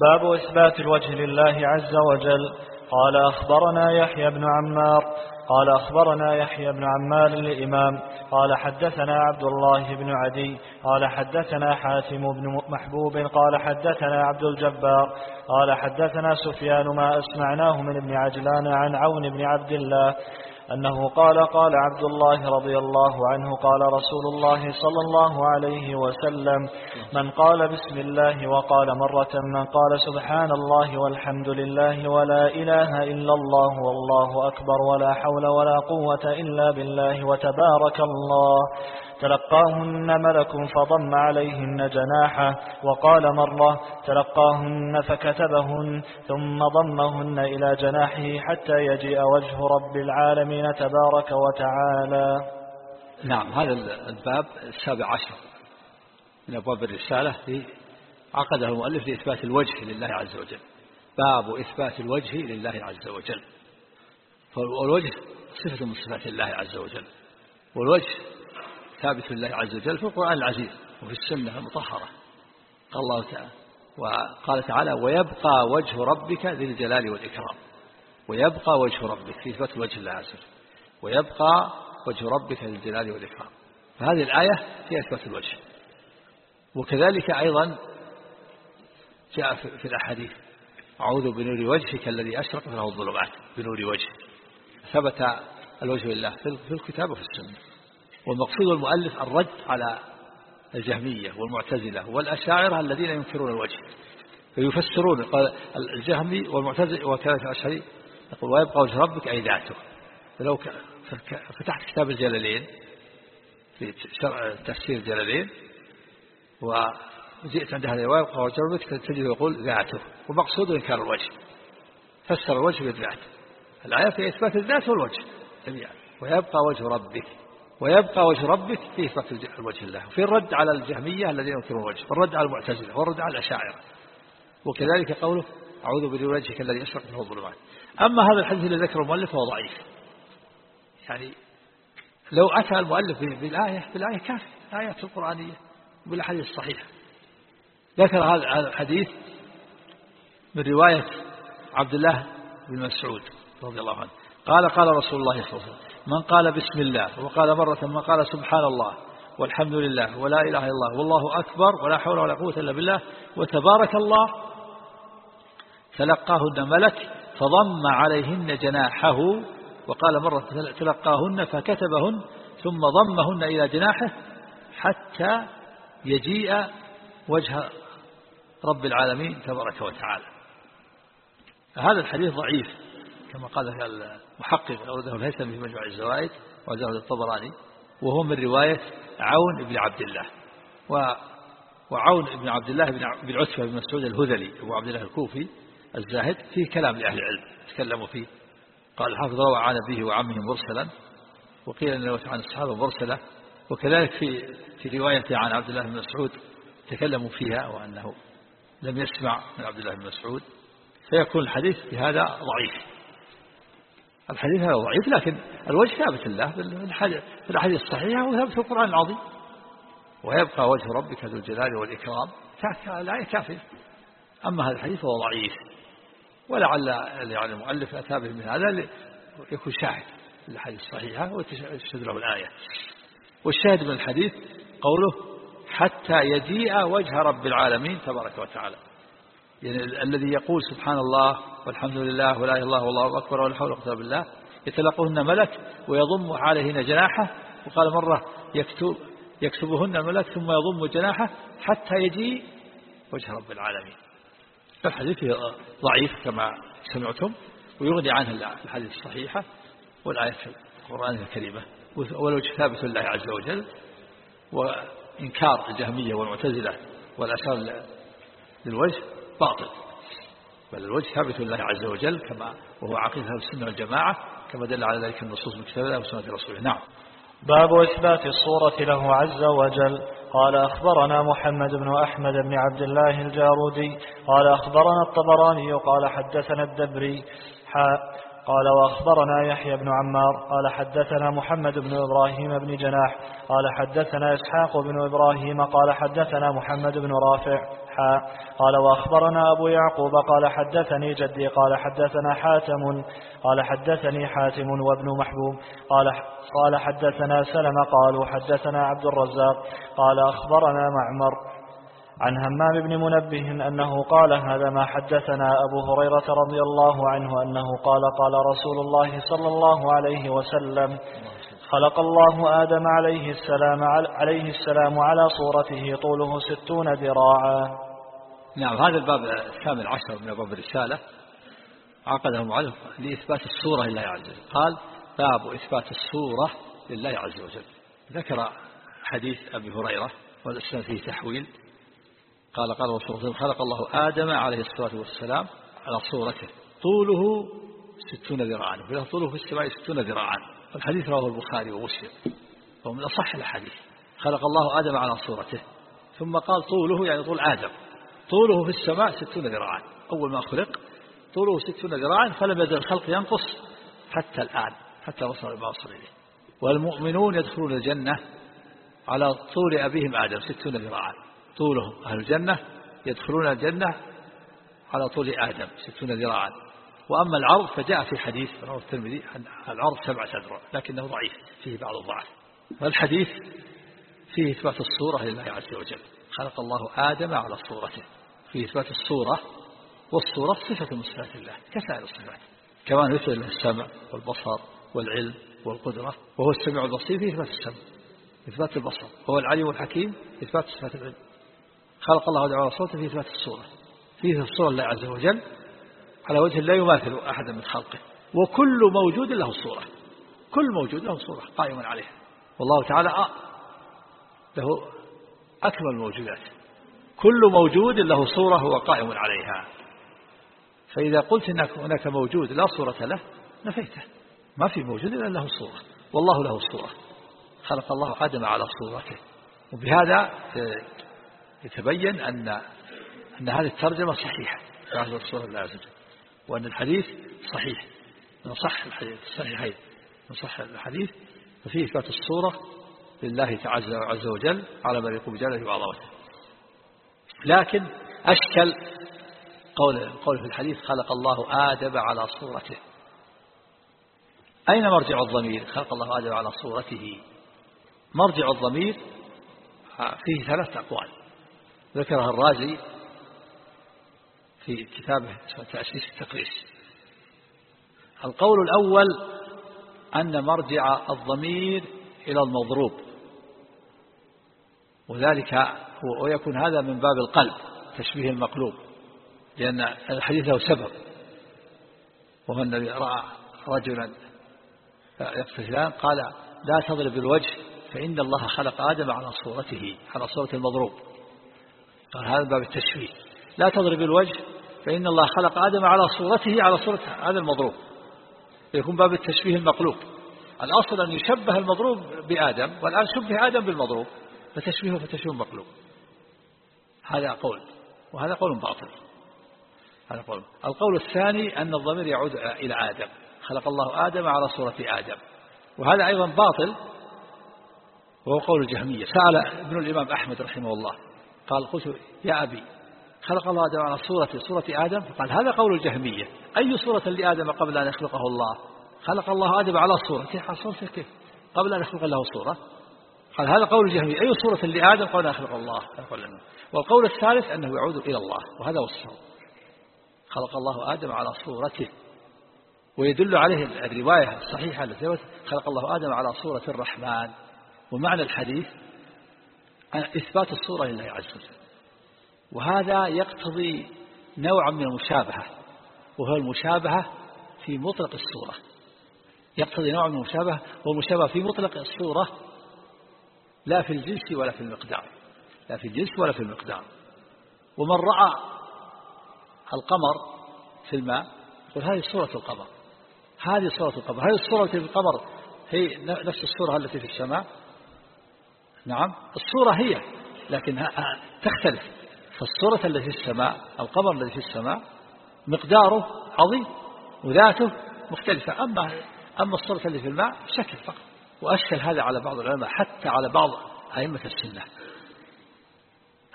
باب إثبات الوجه لله عز وجل. قال أخبرنا يحيى بن عمار. قال أخبرنا يحيى بن عمار الإمام. قال حدثنا عبد الله بن عدي. قال حدثنا حاتم بن محبوب. قال حدثنا عبد الجبار. قال حدثنا سفيان ما أسمعناه من ابن عجلان عن عون بن عبد الله. أنه قال قال عبد الله رضي الله عنه قال رسول الله صلى الله عليه وسلم من قال بسم الله وقال مرة من قال سبحان الله والحمد لله ولا إله إلا الله والله أكبر ولا حول ولا قوة إلا بالله وتبارك الله تلقاهن ملك فضم عليهن جناحه وقال مرة تلقاهن فكتبهن ثم ضمهن إلى جناحه حتى يجيء وجه رب العالمين تبارك وتعالى. نعم هذا الباب السابع عشر من أبواب الرسالة عقده المؤلف لإثبات الوجه لله عز وجل. باب إثبات الوجه لله عز وجل. فالوجه صفة من صفات الله عز وجل. والوجه ثابت لله عز وجل في القرآن العزيز وفي السنة المطهرة. قال الله تعالى وقال تعالى ويبقى وجه ربك ذي الجلال والإكرام. ويبقى وجه ربك في إثبات الوجه الله عز وجل. ويبقى وجه ربك ذي الجلال والإكرام. فهذه الآية في إثبات الوجه. وكذلك أيضا جاء في الأحاديث أعوذ بنور وجهك الذي أشرق له الظلمات. بنور وجهك ثبت الوجه لله في الكتاب وفي السنة. والمقصود المؤلف الرد على الجهمية والمعتزلة والأشاعرة الذين ينكرون الوجه فيفسرون قال الجهمي والمعتزل وكذلك الأشعري يقول ويبقى وجه ربك أي ذاته فلو فتحت كتاب الجلالين في تفسير الجلالين وجئت عند هذا ويبقى وجه ربك تجد يقول ذاته ومقصود إنكار الوجه فسر الوجه بالذات. الآية في إثبات الذات والوجه جميعا. ويبقى وجه ربك ويبقى وجه ربك في إثبات الوجه الله وفي الرد على الجهمية الذين ينكرون الوجه والرد على المعتزلة والرد على الأشاعرة. وكذلك قوله أعوذ بذي وجهك الذي أشرق منه الظلمات. أما هذا الحديث الذي ذكره المؤلف فهو ضعيف. يعني لو أتى المؤلف بالآية بالآية كافي الآيات القرآنية بالأحاديث الصحيحة. ذكر هذا الحديث من رواية عبد الله بن مسعود رضي الله عنه. قال قال رسول الله صلى الله عليه وسلم من قال بسم الله وقال مرة من قال سبحان الله والحمد لله ولا إله إلا الله والله أكبر ولا حول ولا قوة إلا بالله وتبارك الله تلقاهن ملك فضم عليهن جناحه وقال مرة تلقاهن فكتبهن ثم ضمهن إلى جناحه حتى يجيء وجه رب العالمين تبارك وتعالى. هذا الحديث ضعيف. كما قال المحقق أورده الهيثم في مجمع الزوائد وزاد الطبراني وهو من رواية عون بن عبد الله. و وعون بن عبد الله بن عتبة بن مسعود الهذلي أبو عبد الله الكوفي الزاهد فيه كلام لأهل العلم تكلموا فيه. قال الحافظ روى عن أبيه وعمه مرسلا وقيل أنه عن الصحابة مرسلة وكذلك في في رواية عن عبد الله بن مسعود تكلموا فيها وأنه لم يسمع من عبد الله بن مسعود فيكون الحديث بهذا ضعيف. الحديث هذا ضعيف لكن الوجه ثابت الله في الأحاديث الصحيحة وثابت في القرآن العظيم. ويبقى وجه ربك ذو الجلال والإكرام. الآية كافية أما هذا الحديث فهو ضعيف. ولعل يعني المؤلف أتى به من هذا يكون شاهد للحديث الصحيحة وتشهد له الآية. والشاهد من الحديث قوله حتى يجيء وجه رب العالمين تبارك وتعالى. يعني الذي يقول سبحان الله والحمد لله ولا إله الله والله أكبر ولا حول ولا بالله يتلقهن ملك ويضم عليهن جناحه وقال مرة يكتب يكتبهن ملك ثم يضم جناحه حتى يجي وجه رب العالمين. الحديث ضعيف كما سمعتم ويغني عنه الحديث الصحيحة والآية القرآن الكريمة. والوجه ثابت لله عز وجل وإنكار الجهمية والمعتزلة والأشار للوجه. باطل. بل الوجه ثابت لله عز وجل كما وهو عقيدة السنة والجماعة كما دل على ذلك النصوص من كتاب الله وسنة رسوله. نعم. باب إثبات الصورة له عز وجل. قال أخبرنا محمد بن أحمد بن عبد الله الجارودي. قال أخبرنا الطبراني. قال حدثنا الدبري. قال وأخبرنا يحيى بن عمار قال حدثنا محمد بن إبراهيم بن جناح قال حدثنا إسحاق بن إبراهيم قال حدثنا محمد بن رافع حا قال وأخبرنا أبو يعقوب قال حدثني جدي قال حدثنا حاتم قال حدثني حاتم وابن محبوب قال قال حدثنا سلم قالوا حدثنا عبد الرزاق قال أخبرنا معمر عن همام بن منبه أنه قال هذا ما حدثنا أبو هريرة رضي الله عنه أنه قال قال رسول الله صلى الله عليه وسلم خلق الله آدم عليه السلام عليه السلام على صورته طوله ستون ذراعا. نعم هذا الباب الثامن عشر من باب الرسالة. عقده المعلم لإثبات الصورة لله عز وجل. قال باب إثبات الصورة لله عز وجل. ذكر حديث أبي هريرة والإسلام فيه تحويل. قال قال رسول خلق الله آدم عليه الصلاة والسلام على صورته. طوله ستون ذراعا. وله طوله في السماء ستون ذراعا. الحديث رواه البخاري ومسلم. وهو من أصح الحديث خلق الله آدم على صورته. ثم قال طوله يعني طول آدم. طوله في السماء ستون ذراعا. أول ما خلق طوله ستون ذراعا فلم يزل الخلق ينقص حتى الآن حتى وصل ما وصل إليه. والمؤمنون يدخلون الجنة على طول أبيهم آدم ستون ذراعا. طولهم أهل الجنة يدخلون الجنة على طول آدم ستون ذراعا. وأما العرض فجاء في حديث رواه الترمذي العرض سبعة أذرع لكنه ضعيف فيه بعض الضعف. والحديث فيه إثبات الصورة لله عز وجل. خلق الله آدم على صورته. فيه إثبات الصورة والصورة صفة من صفات الله كسائر الصفات. كما يثبت له السمع والبصر والعلم والقدرة وهو السميع البصير فيه إثبات السمع. إثبات البصر وهو العليم الحكيم إثبات صفات العلم. خلق الله على صورته في إثبات الصورة. فيه الصورة الله عز وجل على وجه لا يماثل أحدا من خلقه. وكل موجود له صورة. كل موجود له صورة قائم عليها. والله تعالى له أكمل الموجودات. كل موجود له صورة هو قائم عليها. فإذا قلت إنك هناك موجود لا صورة له نفيته. ما في موجود إلا له صورة. والله له صورة. خلق الله آدم على صورته. وبهذا يتبين أن أن هذه الترجمة صحيحة. هذه الصورة الله عز وجل وأن الحديث صحيح. من صح الحديث الصحيحين. من صح الحديث. ففيه إثبات الصورة لله تعالى عز وجل على ما يقوم بجلاله وعظمته لكن أشكل قول قول في الحديث خلق الله آدم على صورته. أين مرجع الضمير؟ خلق الله آدم على صورته. مرجع الضمير فيه ثلاث أقوال. ذكرها الرازي في كتابه تأسيس التقريس. القول الأول أن مرجع الضمير إلى المضروب. وذلك ويكون هذا من باب القلب تشبيه المقلوب لأن الحديث له سبب. وهو الذي رأى رجلا يقتتلان قال لا تضرب الوجه فإن الله خلق آدم على صورته على صورة المضروب. قال هذا باب التشبيه لا تضرب الوجه فإن الله خلق آدم على صورته على صورة هذا المضروب. يكون باب التشبيه المقلوب. الأصل أن يشبه المضروب بآدم والآن شبه آدم بالمضروب فتشبيهه فتشبيه مقلوب. هذا قول وهذا قول باطل. هذا قول. القول الثاني أن الضمير يعود إلى آدم. خلق الله آدم على صورة آدم. وهذا أيضا باطل وهو قول الجهمية. سأل ابن الإمام أحمد رحمه الله قال قلت يا أبي خلق الله آدم على صورة صورة آدم؟ فقال هذا قول الجهمية. أي صورة لآدم قبل أن يخلقه الله؟ خلق الله آدم على صورته على صورته كيف؟ قبل أن يخلق له صورة. قال هذا قول الجهمية. أي صورة لآدم قبل أن يخلق الله؟ والقول الثالث أنه يعود إلى الله وهذا هو الصواب. خلق الله آدم على صورته. ويدل عليه الرواية الصحيحة التي خلق الله آدم على صورة الرحمن. ومعنى الحديث إثبات الصورة لله عز وجل. وهذا يقتضي نوعا من المشابهة وهو المشابهة في مطلق الصورة. يقتضي نوع من المشابهة والمشابهة في مطلق الصورة لا في الجنس ولا في المقدار. لا في الجنس ولا في المقدار. ومن رأى القمر في الماء يقول هذه صورة القمر. هذه صورة القمر. هذه الصورة التي في القمر هي نفس الصورة التي في السماء. نعم الصورة هي لكن تختلف. فالصورة التي في السماء القمر الذي في السماء مقداره عظيم وذاته مختلفة. أما أما الصورة التي في الماء شكل فقط وأشكل هذا على بعض العلماء حتى على بعض أئمة السنة.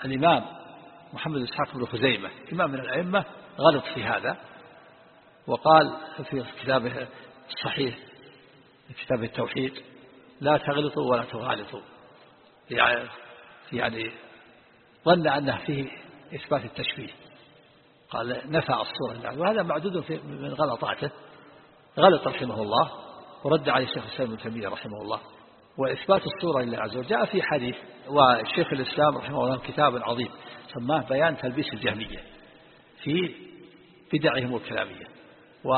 الإمام محمد إسحاق بن خزيمة إمام من الأئمة غلط في هذا وقال في كتابه الصحيح كتاب التوحيد لا تغلطوا ولا تغالطوا. يعني, يعني ظن أنه فيه إثبات التشبيه قال نفى الصورة. لله وهذا معدود في من غلطاته. غلط رحمه الله ورد عليه الشيخ الإسلام ابن تيمية رحمه الله. وإثبات الصورة لله عز وجل. جاء في حديث وشيخ الإسلام رحمه الله كتاب عظيم سماه بيان تلبيس الجهمية في بدعهم الكلامية و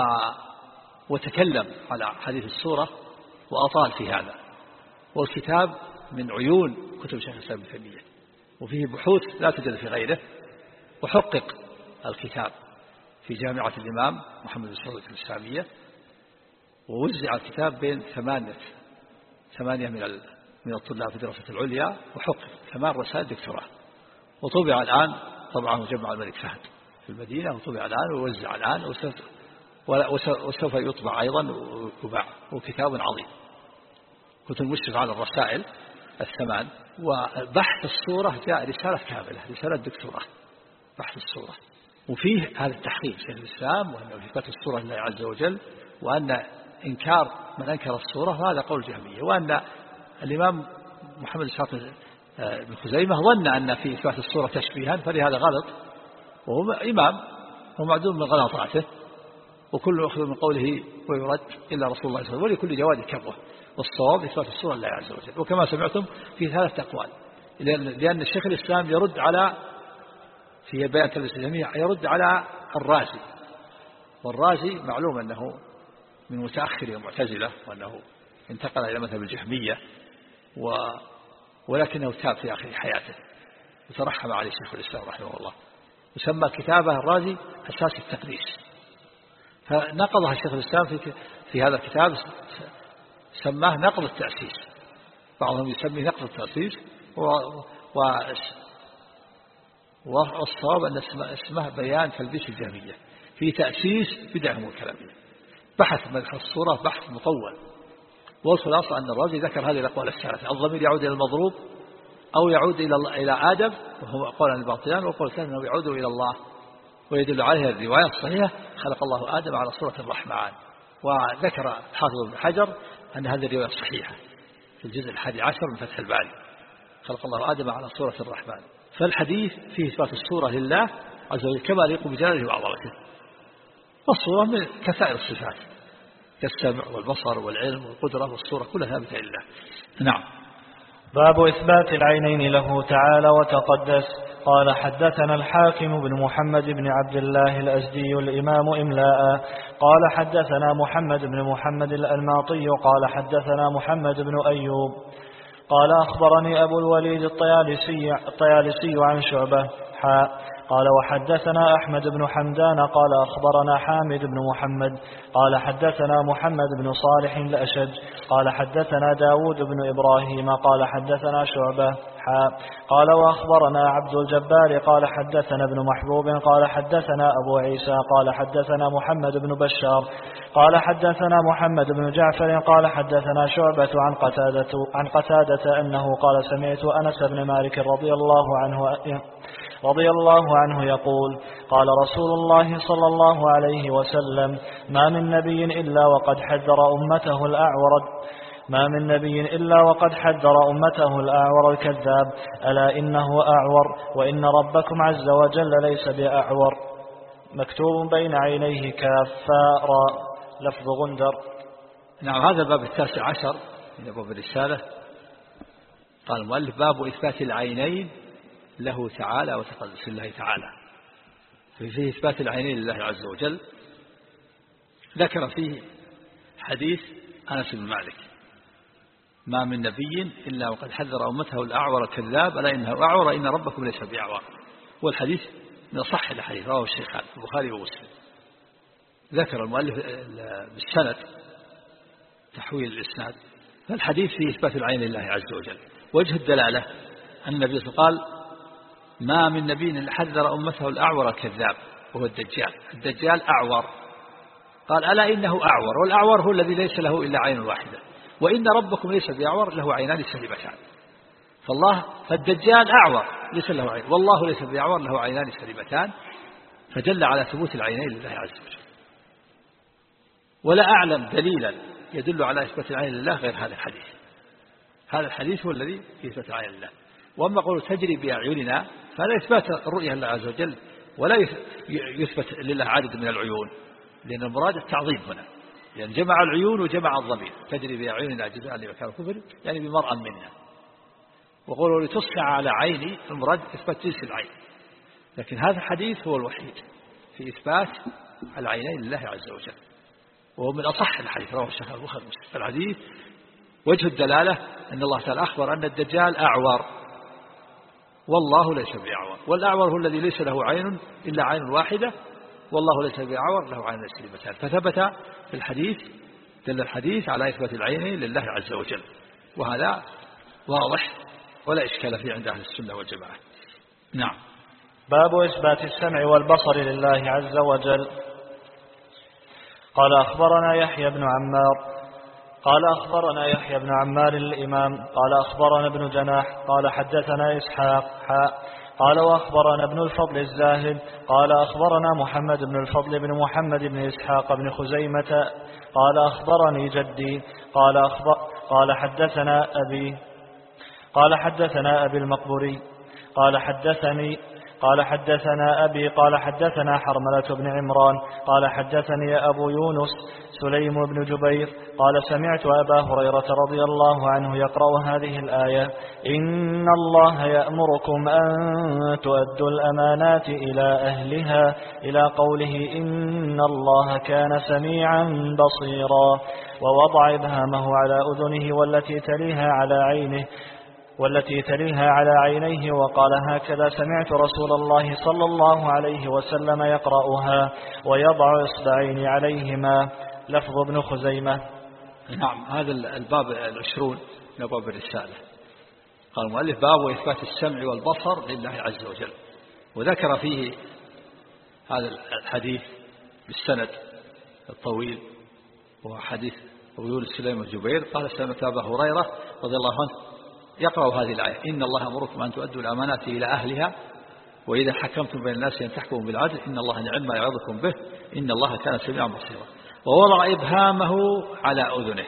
وتكلم على حديث الصورة وأطال في هذا. والكتاب من عيون كتب شيخ الإسلام ابن تيمية. وفيه بحوث لا توجد في غيره. وحقق الكتاب في جامعة الإمام محمد بن سعود الإسلامية. ووزع الكتاب بين ثمانية ثمانية من من الطلاب في الدراسة العليا. وحقق ثمان رسائل دكتوراه. وطبع الآن طبعه جمع الملك فهد في المدينة. وطبع الآن ووزع الآن وسوف يطبع أيضا وباع وكتاب عظيم. كنت المشرف على الرسائل. الثمان وبحث الصورة جاء رسالة كاملة رسالة دكتوراه بحث الصورة. وفيه هذا التحقيق شيخ الإسلام وأنه إثبات الصورة لله عز وجل وأن إنكار من أنكر الصورة هذا قول جهمية. وأن الإمام محمد إسحاق بن خزيمة ظن أن في إثبات الصورة تشبيها فلهذا غلط. وهو إمام هو معدوم من غلطاته وكل أخذ من قوله ويرد إلا رسول الله صلى الله عليه وسلم ولكل جواد كبوة. والصواب إثبات الصورة لله عز وجل. وكما سمعتم في ثلاثة أقوال. لأن الشيخ الإسلام يرد على في بيان تلبس الجميع يرد على الرازي. والرازي معلوم أنه من متأخر المعتزلة وأنه انتقل إلى مذهب الجهمية و ولكنه تاب في آخر حياته. وترحم عليه شيخ الإسلام رحمه الله. وسمى كتابه الرازي أساس التقديس. فنقضها الشيخ الإسلام في, في هذا الكتاب سماه نقض التأسيس. بعضهم يسميه نقض التأسيس و, والصواب أن اسمه بيان تلبيس الجهمية في تأسيس بدعهم الكلامية بحث مدح الصورة بحث مطول. والخلاصة أن الرازي ذكر هذه الأقوال الثلاثة. الضمير يعود إلى المضروب أو يعود إلى إلى آدم وهو قول الباطلان وقول الثاني أنه يعود إلى الله. ويدل عليه الرواية الصحيحة خلق الله آدم على صورة الرحمن. وذكر حافظ بن حجر أن هذه الرواية صحيحة في الجزء الحادي عشر من فتح الباري. خلق الله آدم على صورة الرحمن. فالحديث فيه إثبات الصورة لله عز وجل كما يليق بجلاله وعظمته. والصورة من كسائر الصفات. كالسمع والبصر والعلم والقدرة والصورة كلها ثابتة لله. نعم. باب إثبات العينين له تعالى وتقدس. قال حدثنا الحاكم بن محمد بن عبد الله الأزدي الإمام إملاء. قال حدثنا محمد بن محمد الألماطي. قال حدثنا محمد بن أيوب. قال أخبرني أبو الوليد الطيالسي, الطيالسي عن شعبة. قال وحدثنا أحمد بن حمدان قال أخبرنا حامد بن محمد. قال حدثنا محمد بن صالح الأشج. قال حدثنا داود بن إبراهيم. قال حدثنا شعبة. حاء قال وأخبرنا عبد الجبار. قال حدثنا ابن محبوب. قال حدثنا أبو عيسى. قال حدثنا محمد بن بشار. قال حدثنا محمد بن جعفر. قال حدثنا شعبة عن قتادة, عن قتادة أنه قال سمعت أنس بن مالك رضي الله عنه رضي الله عنه يقول قال رسول الله صلى الله عليه وسلم ما من نبي إلا وقد حذر أمته الأعور ما من نبي إلا وقد حذر أمته الأعور الكذاب ألا إنه أعور وإن ربكم عز وجل ليس بأعور. مكتوب بين عينيه كافا لفظ غندر. نعم هذا الباب التاسع عشر من أبواب الرسالة. قال المؤلف باب إثبات العينين له تعالى وتقدس الله تعالى. فيه إثبات العينين لله عز وجل. ذكر فيه حديث أنس بن مالك. ما من نبي إلا وقد حذر أمته الأعور الكذاب ألا إنه أعور إن ربكم ليس بأعور. والحديث من صح الحديث رواه الشيخان البخاري ومسلم. ذكر المؤلف بالسند تحويل الإسناد. فالحديث فيه إثبات العين لله عز وجل. وجه الدلالة أن النبي قال ما من نبي حذر أمته الأعور الكذاب وهو الدجال. الدجال أعور. قال ألا إنه أعور؟ والأعور هو الذي ليس له إلا عين واحدة. وإن ربكم ليس بأعور له عينان سليمتان. فالله فالدجال أعور ليس له عين. والله ليس بأعور له عينان سليمتان. فدل على ثبوت العينين لله عز وجل. ولا أعلم دليلا يدل على إثبات العين لله غير هذا الحديث. هذا الحديث هو الذي في إثبات العين لله. وأما قول تجري بأعيننا فهذا إثبات الرؤية لله عز وجل ولا يثبت لله عدد من العيون لأن المراد التعظيم هنا يعني جمع العيون وجمع الضمير تجري بأعيننا جزاء لمكان الكفر يعني بمرأة منا. وقولوا لتصنع على عيني المراد إثبات جنس العين. لكن هذا الحديث هو الوحيد في إثبات العينين لله عز وجل. وهو من أصح الحديث رواه الشيخ البخاري الحديث وجه الدلالة أن الله تعالى أخبر أن الدجال أعور. والله ليس بأعور والأعور هو الذي ليس له عين إلا عين واحدة. والله ليس بأعور له عين سليمتان. فثبت في الحديث دل الحديث على إثبات العينين لله عز وجل. وهذا واضح ولا إشكال فيه عند أهل السنة والجماعة. نعم. باب إثبات السمع والبصر لله عز وجل. قال أخبرنا يحيى بن عمار قال أخبرنا يحيى بن عمار الإمام قال أخبرنا ابن جناح قال حدثنا إسحاق حاء قال وأخبرنا ابن الفضل الزاهد قال أخبرنا محمد بن الفضل بن محمد بن إسحاق بن خزيمة قال أخبرني جدي قال, أخبر قال حدثنا أبي قال حدثنا أبي المقبوري قال حدثني قال حدثنا أبي قال حدثنا حرملة بن عمران قال حدثني أبو يونس سليم بن جبير قال سمعت أبا هريرة رضي الله عنه يقرأ هذه الآية إن الله يأمركم أن تؤدوا الأمانات إلى أهلها إلى قوله إن الله كان سميعا بصيرا ووضع إبهامه على أذنه والتي تليها على عينه والتي تليها على عينيه وقال هكذا سمعت رسول الله صلى الله عليه وسلم يقرأها ويضع إصبعين عليهما. لفظ ابن خزيمة. نعم هذا الباب العشرون من أبواب الرسالة. قال المؤلف باب إثبات السمع والبصر لله عز وجل. وذكر فيه هذا الحديث بالسند الطويل وهو حديث أبو يونس سليم الجبير قال سمعت أبا هريرة رضي الله عنه يقرأ هذه الآية. إن الله أمركم أن تؤدوا الأمانات إلى أهلها وإذا حكمتم بين الناس أن تحكموا بالعدل إن الله نعم ما يعظكم به إن الله كان سميعا بصيرا. ووضع إبهامه على أذنه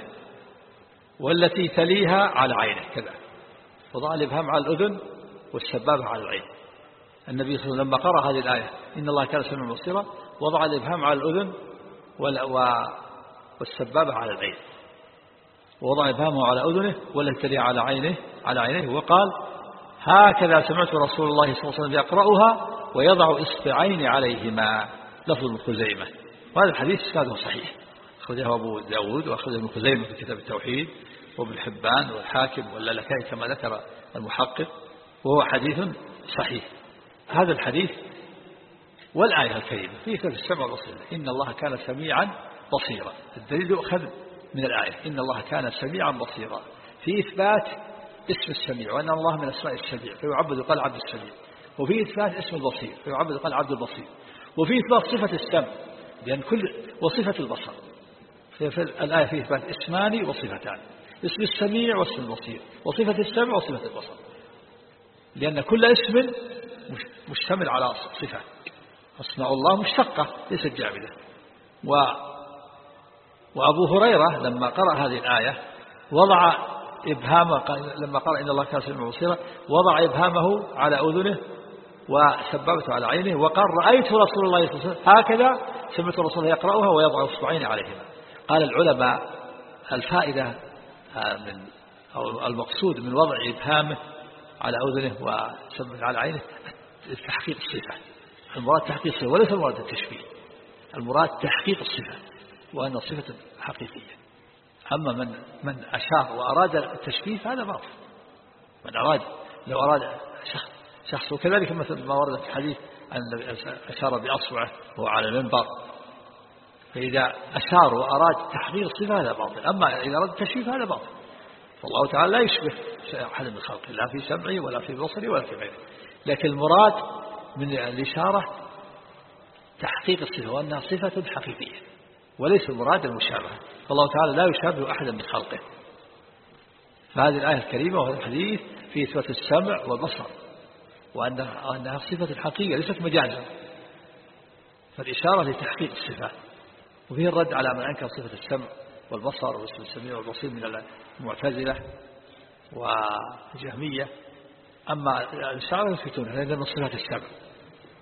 والتي تليها على عينه كذا. وضع الإبهام على الأذن والسبابة على العين. النبي صلى الله عليه وسلم لما قرأ هذه الآية إن الله كان سميعا بصيرا وضع الإبهام على الأذن والسبابة على العين. ووضع إبهامه على أذنه والتي تلي على عينه على عينيه وقال هكذا سمعت رسول الله صلى الله عليه وسلم يقرأها ويضع إصبعين عليهما. لفظ ابن خزيمة. وهذا الحديث إسناده صحيح. أخرجه أبو داود وأخرجه ابن خزيمة في كتاب التوحيد وابن حبان والحاكم واللالكائي كما ذكر المحقق وهو حديث صحيح. هذا الحديث والآية الكريمة في كتاب السمع والبصير إن الله كان سميعا بصيرا. الدليل يؤخذ من الآية. إن الله كان سميعا بصيرا. في إثبات اسم السميع وأن الله من أسماء السميع فيعبد قال عبد السميع. وفي إثبات اسم البصير فيعبد قال عبد البصير. وفي إثبات صفة السمع لأن كل وصفة البصر. في الآية إثبات اسمان وصفتان. اسم السميع واسم البصير. وصفة السمع وصفة البصر. لأن كل اسم مشتمل على صفة. أسماء الله مشتقة ليست جامدة. و وأبو هريرة لما قرأ هذه الآية وضع إبهامه لما قرأ إن الله كان سميعا بصيرا وضع إبهامه على أذنه وسببته على عينه وقال رأيت رسول الله صلى الله عليه وسلم هكذا سمعت رسول الله يقرأها ويضع إصبعين عليهما. قال العلماء الفائدة آه، من أو المقصود من وضع إبهامه على أذنه وسببته على عينه تحقيق الصفة. المراد تحقيق الصفة وليس المراد التشبيه. المراد تحقيق الصفة وأن صفة حقيقية. أما من من أشار وأراد التشبيه فهذا باطل. من أراد لو أراد شخص شخص وكذلك مثل ما ورد في الحديث أن أشار بأصبعه وهو على المنبر. فإذا أشار وأراد تحقيق الصفة هذا باطل. أما إذا أراد التشبيه فهذا باطل. فالله تعالى لا يشبه أحد من خلقه لا في سمعه ولا في بصره ولا في غيره. لكن المراد من الإشارة تحقيق الصفة وأنها صفة حقيقية. وليس المراد المشابهة. فالله تعالى لا يشابه أحدا من خلقه فهذه الآية الكريمة وهذا الحديث في إثبات السمع والبصر وأنها صفة حقيقية ليست مجازا. فالإشارة لتحقيق الصفات. وفيه الرد على من أنكر صفة السمع والبصر واسم السميع والبصير من المعتزلة والجهمية. أما الإشارة يثبتونها لأن من صفات السمع.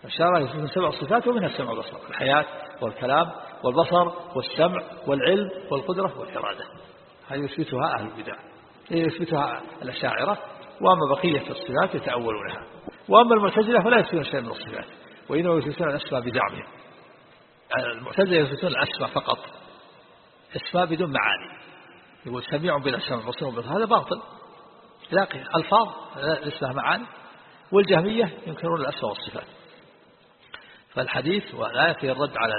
الإشارة يثبتون سبع صفات ومنها السمع والبصر. الحياة والكلام والبصر والسمع والعلم والقدرة والإرادة. هذه يثبتها أهل البدع. يثبتها الأشاعرة وأما بقية الصفات يتأولونها. وأما المعتزلة فلا يثبتون شيئا من الصفات وإنما يثبتون الأسماء بزعمهم المعتزلة يثبتون الأسماء فقط أسماء بدون معاني. يقول سميع بلا سمع بصير بلا هذا باطل. لكن ألفاظ ليس لها معاني. والجهمية ينكرون الأسماء والصفات. فالحديث والآية في الرد على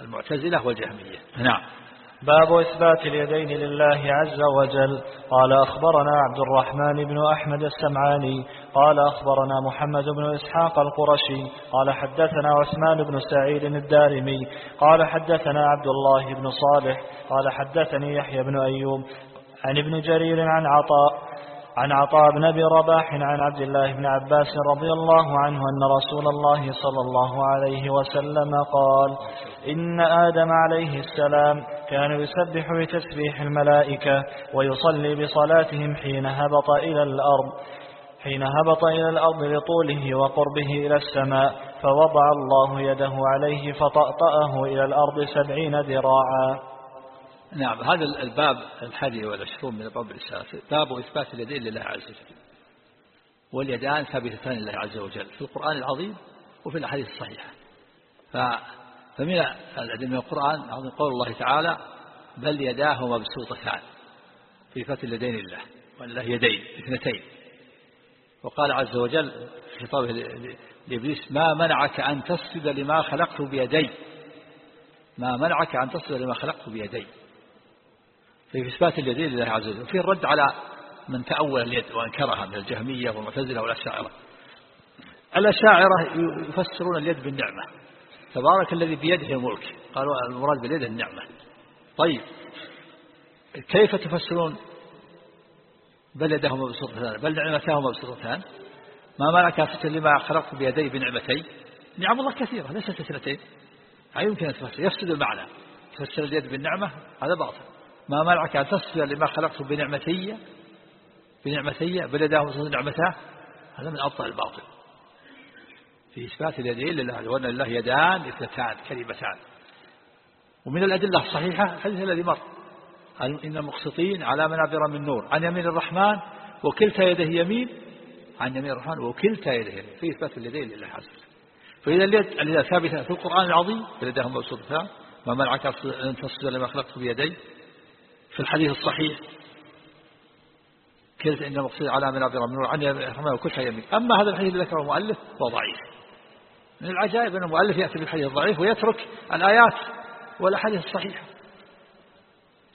المعتزلة والجهمية. نعم. باب إثبات اليدين لله عز وجل. قال أخبرنا عبد الرحمن بن أحمد السمعاني. قال أخبرنا محمد بن إسحاق القرشي. قال حدثنا عثمان بن سعيد الدارمي. قال حدثنا عبد الله بن صالح. قال حدثني يحيى بن أيوب. عن ابن جرير عن عطاء. عن عطاء بن أبي رباح عن عبد الله بن عباس رضي الله عنه أن رسول الله صلى الله عليه وسلم قال إن آدم عليه السلام كان يسبح بتسبيح الملائكة ويصلي بصلاتهم حين هبط إلى الأرض حين هبط إلى الأرض لطوله وقربه إلى السماء فوضع الله يده عليه فطأطأه إلى الأرض سبعين ذراعا. نعم هذا الباب الحادي والعشرون من باب الرسالة باب إثبات اليدين لله عز وجل واليدان ثابتتان لله عز وجل في القرآن العظيم وفي الأحاديث الصحيحة. فمن من القرآن عظيم قول الله تعالى بل يداه مبسوطتان في إثبات اليدين لله ولله يدين اثنتين. وقال عز وجل في خطابه لإبليس ما منعك أن تسجد لما خلقت بيدي. ما منعك أن تسجد لما خلقت بيدي. في إثبات اليدين لله عز وجل. وفي الرد على من تأول اليد وأنكرها من الجهمية والمعتزلة والأشاعرة. الأشاعرة يفسرون اليد بالنعمة. تبارك الذي بيده الملك قالوا المراد باليد النعمة. طيب. كيف تفسرون بل يداه مبسوطتان بل نعمتاه مبسوطتان ما أن لما خلقت بيدي بنعمتي نعم الله كثيرة ليست اثنتين. يمكن أن تفسر. يفسد المعنى. تفسر اليد بالنعمة هذا باطل. ما منعك أن تصل لما خلقته بنعمتي بنعمتي بل يداه مبسوطتان نعمتاه هذا من أبطل الباطل. في إثبات اليدين لله وأن لله يدان اثنتان كلمتان. ومن الأدلة الصحيحة الحديث الذي مر. إن المقسطين على منابر من نور عن يمين الرحمن وكلتا يده يمين عن يمين الرحمن وكلتا يده يمين. في إثبات اليدين لله عز وجل. فإذا اليد اليد ثابتة في القرآن العظيم بيداهم مبسوطتان ما منعك أن تصدر لما خلقت بيدي في الحديث الصحيح. كلتا إن المقصود على من نور؟ عن يمين الرحمن وكلتا يمين. أما هذا الحديث الذي ذكره المؤلف هو ضعيف. من العجائب أن المؤلف يأتي بالحديث الضعيف ويترك الآيات والأحاديث الصحيحة.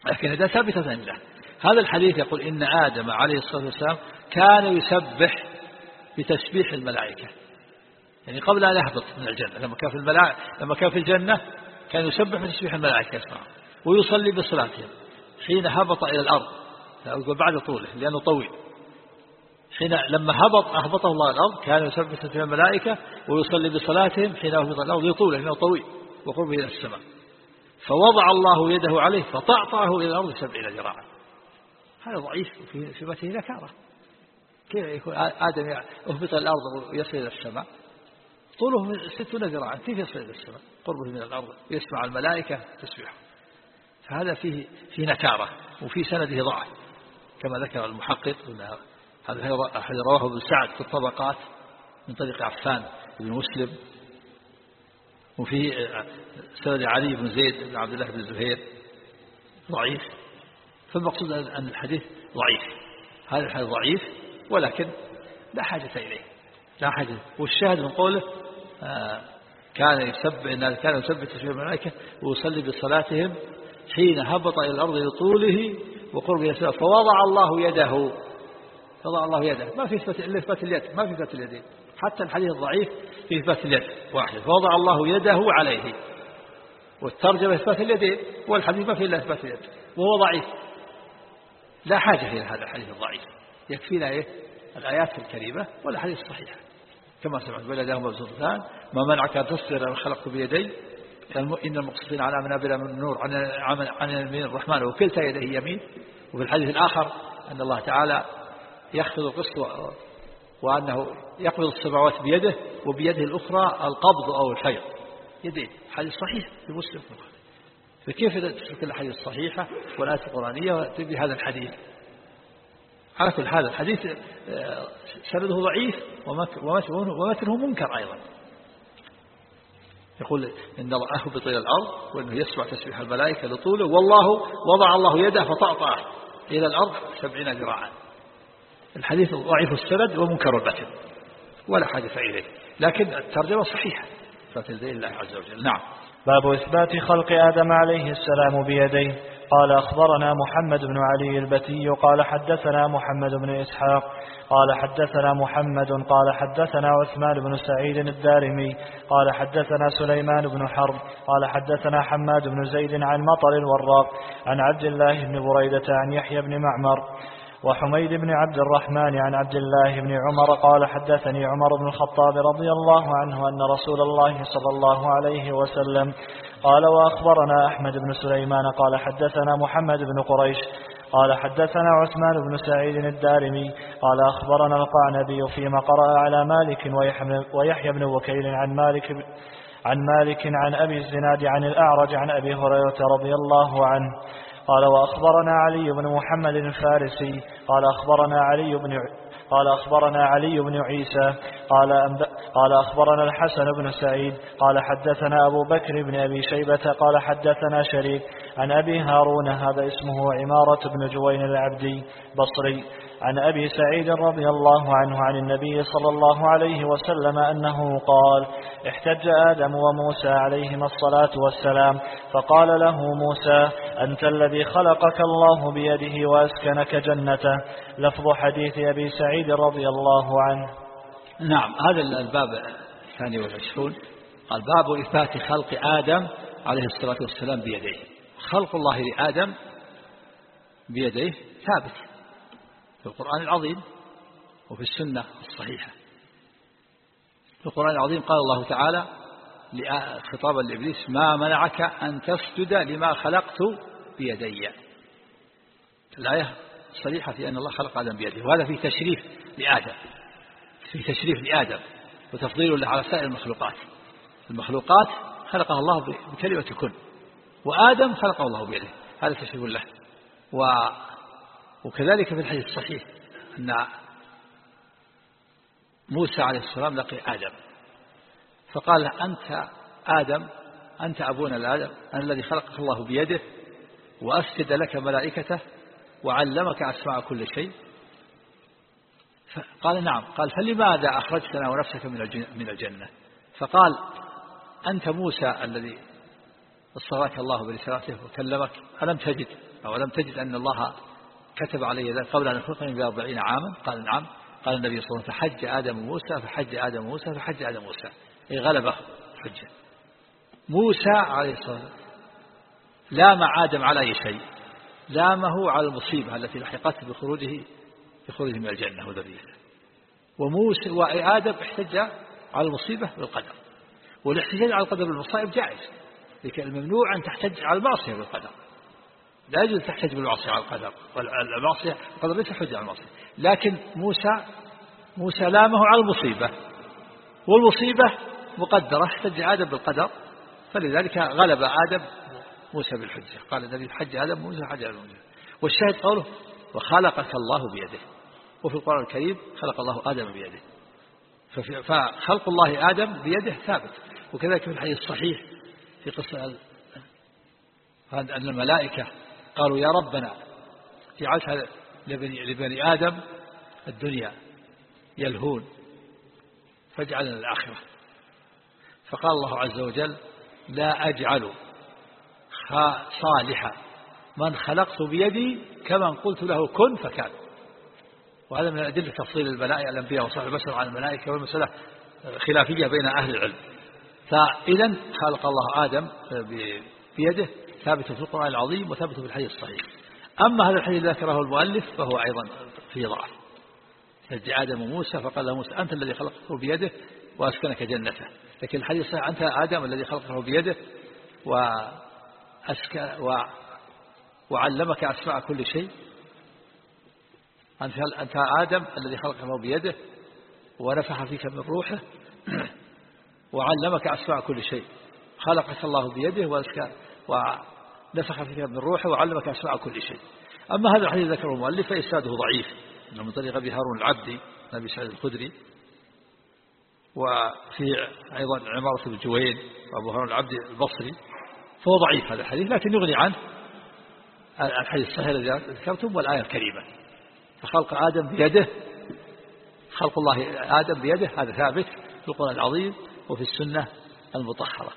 لكن هذا ثابتة لله هذا الحديث يقول إن آدم عليه الصلاة والسلام كان يسبح بتسبيح الملائكة. يعني قبل أن يهبط من الجنة لما كان في الملائكة لما كان في الجنة كان يسبح بتسبيح الملائكة يسمعون ويصلي بصلاتهم حين هبط إلى الأرض. بعد طوله لأنه طويل. حين لما هبط أهبطه الله الأرض كان يسبح بتسبيح الملائكة ويصلي بصلاتهم حين هبط الأرض. لطوله لأنه طويل وقربه إلى السماء. فوضع الله يده عليه فطعطعه إلى الأرض سبعين ذراعا هذا ضعيف في صفته نكارة كيف يكون آدم أهبط الأرض ويصل إلى السماء؟ طوله ستون ذراعا كيف يصل إلى السماء؟ قربه من الأرض يسمع الملائكة تسبحه. فهذا فيه في نكارة وفي سنده ضعف كما ذكر المحقق هذا رواه ابن سعد في الطبقات من طريق عفان بن مسلم وفي سند علي بن زيد بن عبد الله بن الزبير ضعيف فالمقصود أن الحديث ضعيف هذا الحديث ضعيف ولكن لا حاجة إليه لا حاجة والشاهد من قوله آه، كان يسبح إن كان يسبح تسبيح الملائكة ويصلي بصلاتهم حين هبط إلى الأرض لطوله وقرب السماء فوضع الله يده. وضع الله يده. ما في إثبات اليد ما في إثبات اليدين. حتى الحديث الضعيف في إثبات اليد واحد. فوضع الله يده عليه. والترجمة إثبات اليدين والحديث ما فيه إلا إثبات اليد. وهو ضعيف. لا حاجة إلى هذا الحديث الضعيف. يكفينا إيه؟ الآيات الكريمة والأحاديث الصحيحة. كما سمعت بل يداه مبسوطتان ما منعك أن تصدر ما خلقت بيدي إن المقصدين على منابر من النور عن عن اليمين الرحمن وكلتا يديه يمين وفي الحديث الآخر أن الله تعالى يخفض القسط وأنه يقبض السماوات بيده وبيده الأخرى القبض أو الحيض يدين حديث صحيح في مسلم فكيف تترك الحديث الصحيحة والآية القرآنية بهذا الحديث على كل هذا الحديث آه، سنده ضعيف ومتنه منكر أيضا يقول إن الله أهبط إلى الأرض وأنه يسمع تسبيح الملائكة لطوله. والله وضع الله يده فطأطأ إلى الأرض سبعين ذراعا. الحديث ضعيف السند ومنكر البتن. ولا حدث إليه. لكن الترجمة صحيحة. فتلدين الله عز وجل. نعم. باب إثبات خلق آدم عليه السلام بيديه. قال أخبرنا محمد بن علي البتي قال حدثنا محمد بن إسحاق قال حدثنا محمد قال حدثنا عثمان بن سعيد الدارمي قال حدثنا سليمان بن حرب قال حدثنا حماد بن زيد عن مطر الوراق عن عبد الله بن بريدة عن يحيى بن معمر وحميد بن عبد الرحمن عن عبد الله بن عمر قال حدثني عمر بن الخطاب رضي الله عنه أن رسول الله صلى الله عليه وسلم قال وأخبرنا أحمد بن سليمان قال حدثنا محمد بن قريش قال حدثنا عثمان بن سعيد الدارمي قال أخبرنا القعنبي فيما قرأ على مالك ويحيى بن وكيل عن مالك عن مالك عن أبي الزناد عن الأعرج عن أبي هريرة رضي الله عنه قال وأخبرنا علي بن محمد الفارسي قال أخبرنا علي بن قال أخبرنا علي بن عيسى قال, قال أخبرنا الحسن بن سعيد قال حدثنا أبو بكر بن أبي شيبة قال حدثنا شريك عن أبي هارون هذا اسمه عمارة بن جوين العبدي بصري. عن أبي سعيد رضي الله عنه عن النبي صلى الله عليه وسلم أنه قال احتج آدم وموسى عليهما الصلاة والسلام فقال له موسى أنت الذي خلقك الله بيده وأسكنك جنته. لفظ حديث أبي سعيد رضي الله عنه. نعم هذا الباب الثاني والعشرون. قال باب إثبات خلق آدم عليه الصلاة والسلام بيديه. خلق الله لآدم بيديه ثابت. في القرآن العظيم وفي السنة الصحيحة. في القرآن العظيم قال الله تعالى خطابا لإبليس ما منعك أن تسجد لما خلقت بيدي. الآية صريحة في أن الله خلق آدم بيده وهذا في تشريف لآدم في تشريف لآدم وتفضيل على سائر المخلوقات. المخلوقات خلقها الله بكلمة كن وآدم خلقه الله بيده هذا تشريف له. وكذلك في الحديث الصحيح أن موسى عليه السلام لقي آدم. فقال أنت آدم أنت أبونا الآدم أنا الذي خلقك الله بيده وأسجد لك ملائكته وعلمك أسماء كل شيء. قال نعم. قال فلماذا أخرجتنا ونفسك من الجنة؟ فقال أنت موسى الذي اصطفاك الله برسالته وكلمك ألم تجد؟ أو ألم تجد أن الله كتب علي ذلك قبل أن يخلقني بأربعين عاما قال نعم. قال النبي صلى الله عليه وسلم فحج آدم موسى فحج آدم موسى فحج آدم موسى. أي غلبه حجة موسى عليه الصلاة والسلام لام آدم على أي شيء. لامه على المصيبة التي لحقته بخروجه بخروجه من الجنة وذريته. وموسى وآدم احتج على المصيبة بالقدر. والاحتجاج على القدر بالمصائب جائز. لكن الممنوع أن تحتج على المعصية بالقدر. لا يجوز تحتج بالمعصية على القدر والمعصية القدر ليس حجة على المعصية. لكن موسى موسى لامه على المصيبة والمصيبة مقدرة احتج آدم بالقدر فلذلك غلب آدم موسى بالحجة. قال النبي حج آدم موسى حج آدم والشاهد قوله وخلقك الله بيده. وفي القرآن الكريم خلق الله آدم بيده. فخلق الله آدم بيده ثابت. وكذلك في الحديث الصحيح في قصة أن الملائكة قالوا يا ربنا جعلتها لبني, لبني آدم الدنيا يلهون فاجعلنا الآخرة فقال الله عز وجل لا أجعل صالحا من خلقت بيدي كمن قلت له كن فكان. وهذا من أدلة تفصيل الملائكة الأنبياء وصحب البشر عن الملائكة والمسألة خلافية بين أهل العلم. فإذا خلق الله آدم بيده ثابت في القرآن العظيم وثابت في الحديث الصحيح. أما هذا الحديث ذكره المؤلف فهو أيضا في ضعف. نجى آدم وموسى فقال له موسى أنت الذي خلقته بيده وأسكنك جنته. لكن الحديث صحيح أنت آدم الذي خلقه بيده وأسكن و وعلمك أسماء كل شيء. أنت, أنت آدم الذي خلقه بيده ونفخ فيك من روحه وعلمك أسماء كل شيء. خلقك الله بيده ونفخ فيك من روحه وعلمك أسماء كل شيء. أما هذا الحديث ذكره المؤلف فإسناده ضعيف. من طريق أبي هارون العبدي نبي سعيد الخدري وفي أيضا عمارة بن جوين وأبو هارون العبدي البصري. فهو ضعيف هذا الحديث لكن يغني عنه الحديث الصحيح الذي ذكرتم والآية الكريمة. فخلق آدم بيده خلق الله آدم بيده هذا ثابت في القرآن العظيم وفي السنة المطهرة.